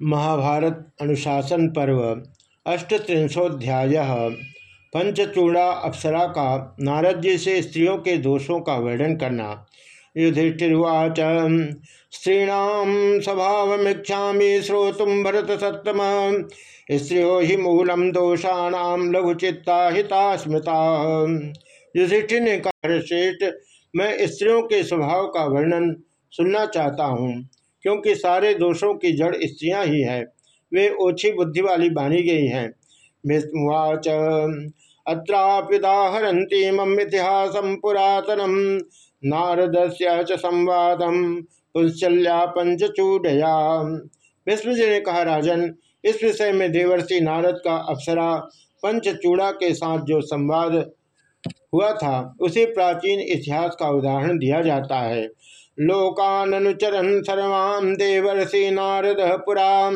महाभारत अनुशासन पर्व, अष्टत्रिंशोध्याय, पंचचूड़ा अप्सरा का नारद जी से स्त्रियों के दोषों का वर्णन करना। युधिष्ठिर्वाच स्त्रीणाम स्वभावमीक्षा श्रोतुम भरत सत्तम। स्त्रियो ही मूलम दोषाणाम लघुचित्ता हिता स्मृता युधिष्ठिर ने कहा श्रेष्ठ, मैं स्त्रियों के स्वभाव का वर्णन सुनना चाहता हूँ। क्योंकि सारे दोषों की जड़ स्त्रियाँ ही हैं। वे ओछी बुद्धि वाली बानी गई हैं। भीष्मवाच मम इतिहास पुरातनम। नारद से संवादम। पुंशल्या पंचचूडया। विष्णुजी ने कहा, राजन, इस विषय में देवर्षि नारद का अप्सरा पंचचूड़ा के साथ जो संवाद हुआ था, उसे प्राचीन इतिहास का उदाहरण दिया जाता है। लोकानुचरन सर्वाम देवर्षि नारद पुरा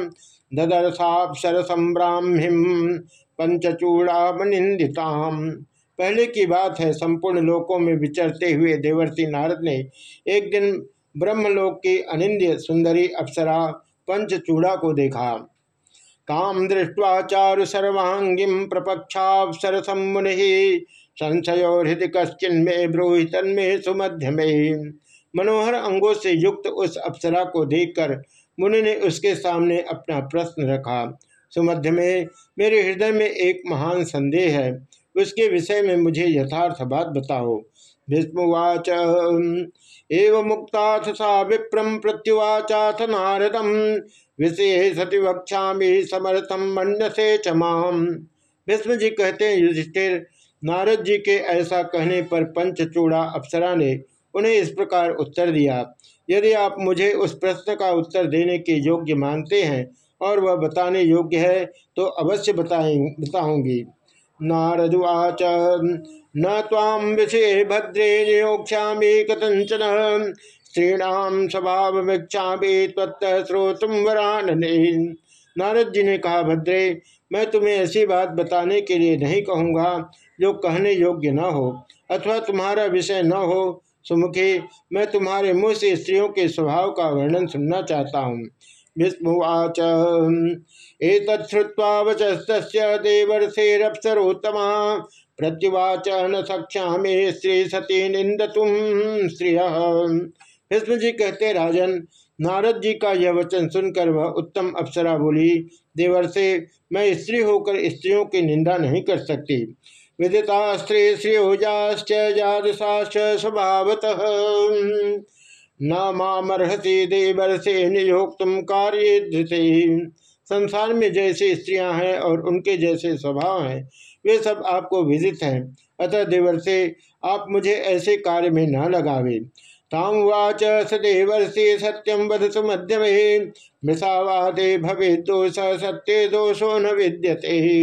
ददर्शाक्षर संब्राह्मीम पंचचूड़ामनिंदिताम पहले की बात है, संपूर्ण लोकों में विचरते हुए देवर्षि नारद ने एक दिन ब्रह्मलोक की अनिंद्य सुंदरी अप्सरा पंचचूड़ा को देखा। काम दृष्टवा चारु सर्वांगीम प्रपक्षापसर मुनि संशय हृदय कश्चिन में ब्रोहितन में सुमध्य में मनोहर अंगों से युक्त उस अप्सरा को देखकर मुनि ने उसके सामने अपना प्रश्न रखा, सुमध्य में, मेरे हृदय में एक महान संदेह है। उसके विषय में मुझे यथार्थ बात बताओ। भीष्मवाच एव मुक्ताथ सा विप्रम प्रत्युवाचाथ नारदम। विषय सति वक्षा समर्थम मन से चमाम भीष्म जी कहते हैं, युधिष्ठिर, नारद जी के ऐसा कहने पर पंचचूड़ा अप्सरा ने उन्हें इस प्रकार उत्तर दिया, यदि आप मुझे उस प्रश्न का उत्तर देने के योग्य मानते हैं और वह बताने योग्य है तो अवश्य बताएँ, बताऊँगी नारदुवाच न ताम विषय भद्रे नियोक्षा कथंचन स्त्रीणाम स्वभाव वीक्षा तत्व श्रोतुम वरान नारद जी ने कहा, भद्रे, मैं तुम्हें ऐसी बात बताने के लिए नहीं कहूँगा जो कहने योग्य न हो, अथवा तुम्हारा विषय न हो सुमुखे मैं तुम्हारे मुँह से स्त्रियों के स्वभाव का वर्णन सुनना चाहता हूँ। विस्मुवाच। एतत्वा वचस्त देवर्षेरप्सरोत्तमा प्रत्युवाच न सक्षा स्त्री सती निंद तुम स्त्रिय। भीष्म जी कहते, राजन, नारद जी का यह वचन सुनकर वह उत्तम अप्सरा बोली देवर से मैं स्त्री होकर स्त्रियों की निंदा नहीं कर सकती। विदिता स्त्री श्रियोजाश्च जादशाश्च स्वभावत। न मामर्हति देवर से नियोक्त कार्य संसार में जैसे स्त्रियाँ हैं और उनके जैसे स्वभाव हैं, वे सब आपको विदित हैं। अतः देवर से आप मुझे ऐसे कार्य में न लगावे। ताम तामुवाच सदेवर्षि सत्यम वध सुमध्यम मृषावादे भवे दोष सत्य दोषो न विद्यते।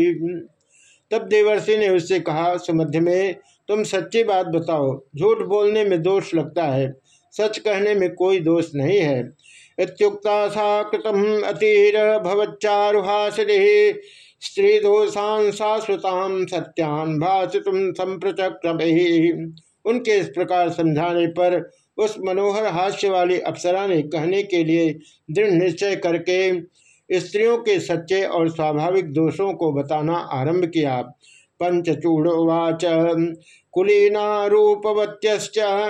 तब देवर्षि ने उससे कहा, सुमध्य में तुम सच्ची बात बताओ। झूठ बोलने में दोष लगता है। सच कहने में कोई दोष नहीं है। इतुक्ता सा कृतम अतीर भवच्चारुहासिनी। स्त्री दोषान शाश्वताम सत्यान भाषितुम संप्रचक्रम। उनके इस प्रकार समझाने पर उस मनोहर हास्य वाली अप्सरा ने कहने के लिए दृढ़ निश्चय करके स्त्रियों के सच्चे और स्वाभाविक दोषों को बताना आरंभ किया। पंचचूड़ोवाच कुलीना रूपवत्य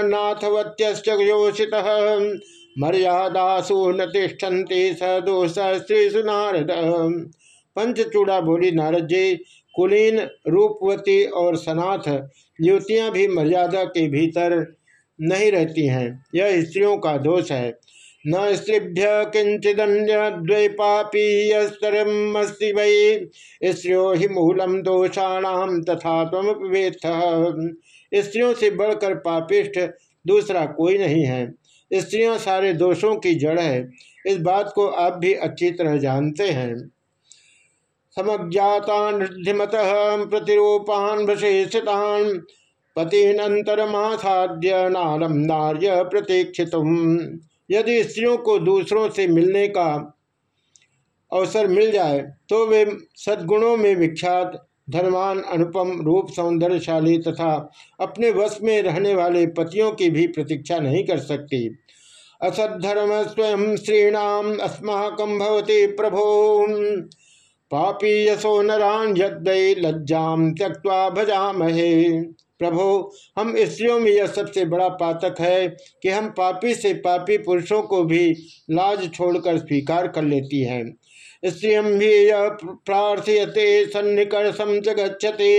नाथवत्य योषित, मर्यादासु न तिष्ठन्ति स दोष श्री सुनारद पंचचूड़ा बोली, नारद जी, कुलीन रूपवती और सनाथ युवतियाँ भी मर्यादा के भीतर नहीं रहती हैं। यह स्त्रियों का दोष है। न स्त्रीभ्य किंचिदन्य द्वैपापीयस्तरमस्ति वै। स्त्रियो ही मूलम दोषाणाम तथा तम स्त्रियों से बढ़कर पापिष्ठ दूसरा कोई नहीं है। स्त्रियाँ सारे दोषों की जड़ है। इस बात को आप भी अच्छी तरह जानते हैं। समज्ञातान प्रतिरूपान विशेषतान पतिनंतरमासाद्य नारम नार्य प्रतीक्षित यदि स्त्रियों को दूसरों से मिलने का अवसर मिल जाए तो वे सद्गुणों में विख्यात धर्मान अनुपम, रूप सौंदर्यशाली तथा अपने वश में रहने वाले पतियों की भी प्रतीक्षा नहीं कर सकती। असद्धर्म स्वयं श्रीणाम अस्माक भवती प्रभो। पापी यशो नारायण यद्वै लज्जाम त्यक्वा भजामहे। प्रभो, हम स्त्रियों में यह सबसे बड़ा पातक है कि हम पापी से पापी पुरुषों को भी लाज छोड़कर स्वीकार कर लेती हैं। स्त्रियम भी यह प्रार्थयते सन्निकर्षम च गच्छते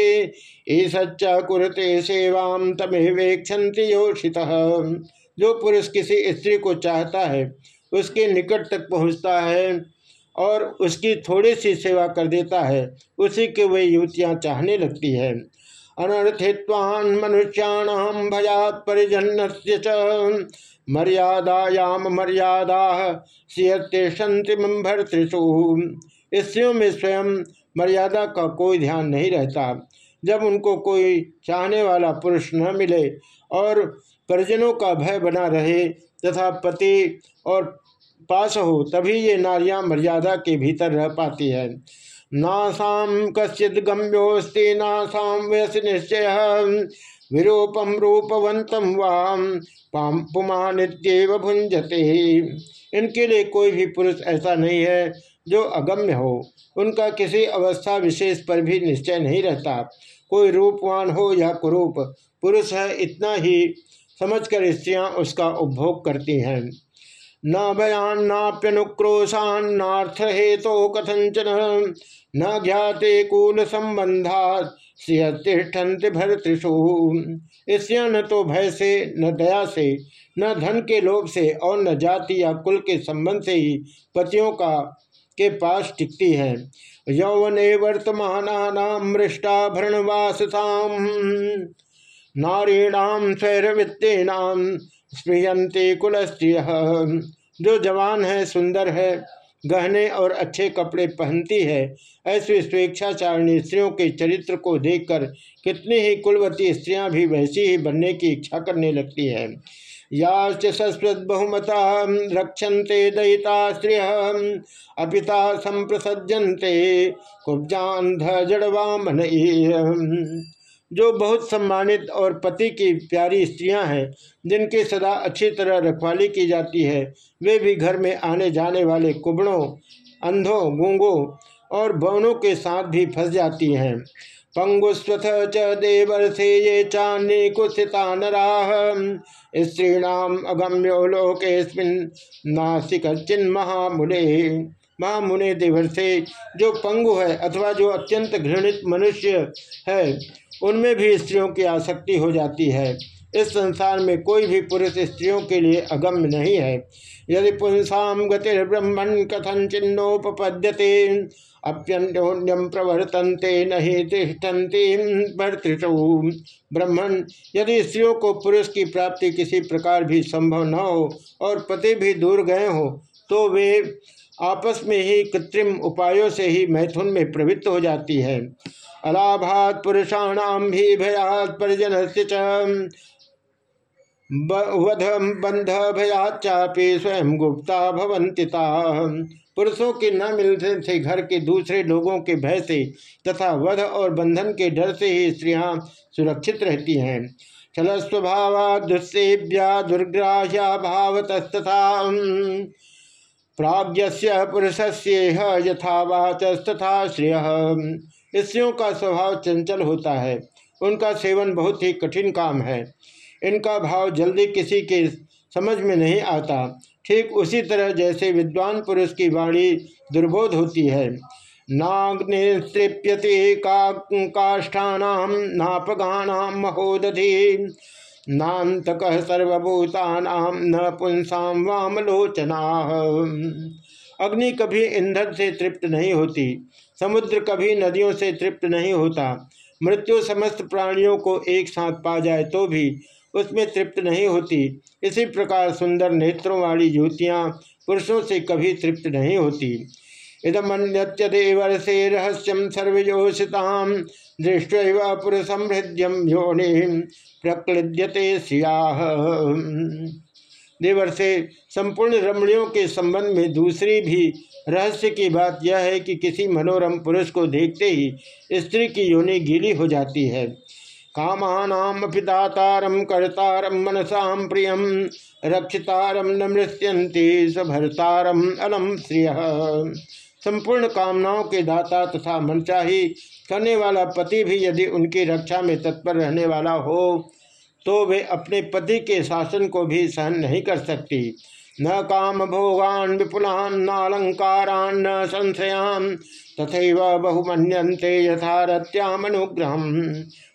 ईसच्च कुरते सेवाम तमें वेक्षति योषित। जो पुरुष किसी स्त्री को चाहता है, उसके निकट तक पहुँचता है और उसकी थोड़ी सी सेवा कर देता है, उसी के वे युवतियाँ चाहने लगती है। अनर्थित्वान् मनुष्याणाम भयात परिजन मर्यादायाम मर्यादा सियतिशंति भर्तृषु स्त्रियों में स्वयं मर्यादा का कोई ध्यान नहीं रहता। जब उनको कोई चाहने वाला पुरुष न मिले और परिजनों का भय बना रहे तथा पति और पास हो, तभी ये नारियाँ मर्यादा के भीतर रह पाती है। नासाम कश्चित गम्योस्ति नासाम व्यस निश्चय। विरूपम रूपवंतम वाम पाम पुमानित्यव भुंजते इनके लिए कोई भी पुरुष ऐसा नहीं है जो अगम्य हो। उनका किसी अवस्था विशेष पर भी निश्चय नहीं रहता। कोई रूपवान हो या कुरूप, पुरुष है इतना ही। समझकर स्त्रियाँ उसका उपभोग करती हैं। न भयान्नाप्यनुक्रोशान्नार्थ हेतो कथंचन न ज्ञाते कूल संबंधा तिष्ठन्ति भरतृषु। इसया न तो भय से, न दया से, न धन के लोभ से और न जाति या कुल के संबंध से ही पतियों का, के पास टिकती है। यौवने वर्तमान मृष्टाभरणवासताम नारीणाम स्वैरवृत्तेनाम स्पृहते कुलस्त्रिय। जो जवान है, सुंदर है, गहने और अच्छे कपड़े पहनती है, ऐसी स्वेच्छाचारिणी स्त्रियों के चरित्र को देखकर कितनी ही कुलवती स्त्रियाँ भी वैसी ही बनने की इच्छा करने लगती है। याच सस्वत बहुमता, रक्षन्ते दयिता स्त्रिय, अपिता संप्रसजनते कुब्जान जड़वा मन जो बहुत सम्मानित और पति की प्यारी स्त्रियाँ हैं, जिनकी सदा अच्छी तरह रखवाली की जाती है, वे भी घर में आने जाने वाले कुबड़ों, अंधों, गूंगों और बवनों के साथ भी फंस जाती हैं। पंगुस्वथ च से ये चान्नी कुत्सिता नराह। स्त्रीणाम अगम्यो लोके नासिक चिन्ह महामुने महामुने देवर से जो पंगु है अथवा जो अत्यंत घृणित मनुष्य है, उनमें भी स्त्रियों की आसक्ति हो जाती है। इस संसार में कोई भी पुरुष स्त्रियों के लिए अगम्य नहीं है। यदि पुंसाम गतिर्ब्रह्मण कथन चिन्होपद्यते अप्यन्योन्यम प्रवर्तनते नहीं तिष्ठन्ति भर्तृषु। ब्रह्मण यदि स्त्रियों को पुरुष की प्राप्ति किसी प्रकार भी संभव न हो और पति भी दूर गए हो तो वे आपस में ही कृत्रिम उपायों से ही मैथुन में प्रवृत्त हो जाती है। अलाभात पुरुषाणाम भी भयात परिजन वध बंध भयाचापे स्वयं गुप्ता भवंतिता पुरुषों के न मिलने से घर के दूसरे लोगों के भय से तथा वध और बंधन के डर से ही स्त्रियाँ सुरक्षित रहती हैं। छल स्वभाव दुस्सेव्या दुर्ग्राह्या भावतस्तथा। प्राज्ञस्य पुरुषस्य यथावाचस्तथा श्रेय। स्त्रियों का स्वभाव चंचल होता है। उनका सेवन बहुत ही कठिन काम है। इनका भाव जल्दी किसी के समझ में नहीं आता। ठीक उसी तरह जैसे विद्वान पुरुष की वाणी दुर्बोध होती है। नाग्निस्तृप्यते का काष्ठानाम नापगानाम महोदधि नान्तक सर्वभूतानाम न पुंसाम वामलोचना। अग्नि कभी ईंधन से तृप्त नहीं होती, समुद्र कभी नदियों से तृप्त नहीं होता। मृत्यु समस्त प्राणियों को एक साथ पा जाए तो भी उसमें तृप्त नहीं होती। इसी प्रकार सुंदर नेत्रों वाली युवतियाँ पुरुषों से कभी तृप्त नहीं होती। इदमन्यत्य से रहस्यम सर्वयोषिताम दृष्ट पुरुषम हृदयम योनि प्रक्लिद्यते सियाह देवर से संपूर्ण रमणियों के संबंध में दूसरी भी रहस्य की बात यह है कि किसी मनोरम पुरुष को देखते ही स्त्री की योनि गीली हो जाती है। कामानामपि दातारम कर्तारम मनसाम प्रियम रक्षितारम न मृत्यंती सभरतारम अलम श्रिय संपूर्ण कामनाओं के दाता तथा मनचाही करने वाला पति भी यदि उनकी रक्षा में तत्पर रहने वाला हो तो वे अपने पति के शासन को भी सहन नहीं कर सकती। न काम भोगान विपुलान नालंकारान न संशयान तथा बहुमन्यंते यथारत्याम अनुग्रह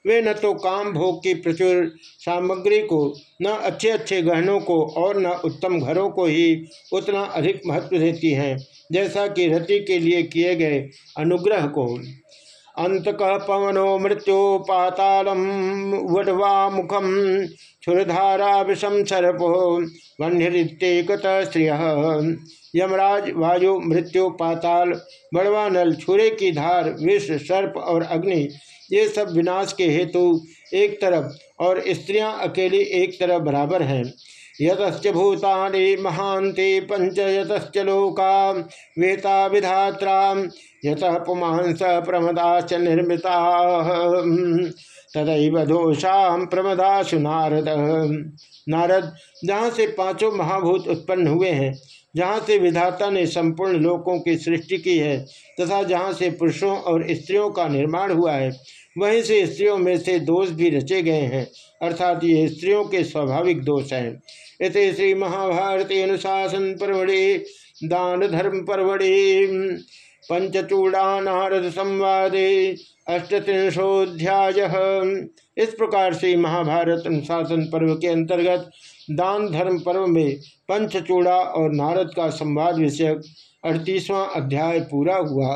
वे न तो काम भोग की प्रचुर सामग्री को, न अच्छे अच्छे गहनों को और न उत्तम घरों को ही उतना अधिक महत्व देती हैं। जैसा कि रति के लिए किए गए अनुग्रह को। अंतक पवनो मृत्यु पातालम वडवा मुखम क्षुरधारा विषम सर्पो वन्यरित्येकत श्रिय यमराज वायु मृत्यु पाताल बड़वा नल, छुरे की धार, विष, सर्प और अग्नि, ये सब विनाश के हेतु एक तरफ़ और स्त्रियाँ अकेली एक तरफ़ बराबर हैं। यतच भूतानि महांति पंच यतच लोका वेता विधात्रा यत पुमांस प्रमदाच निर्मिता। तदैव दोषा प्रमदाशु नारद नारद, जहाँ से पाँचों महाभूत उत्पन्न हुए हैं, जहाँ से विधाता ने संपूर्ण लोकों की सृष्टि की है, तथा जहाँ से पुरुषों और स्त्रियों का निर्माण हुआ है, वहीं से स्त्रियों में से दोष भी रचे गए हैं, अर्थात ये स्त्रियों के स्वाभाविक दोष हैं। इस श्री महाभारती अनुशासन परवड़े दान धर्म परवड़े। पंचचूड़ा नारद संवादे अष्टत्रिशोध्याय इस प्रकार से महाभारत अनुशासन पर्व के अंतर्गत दान धर्म पर्व में पंचचूड़ा और नारद का संवाद विषयक अड़तीसवां अध्याय पूरा हुआ।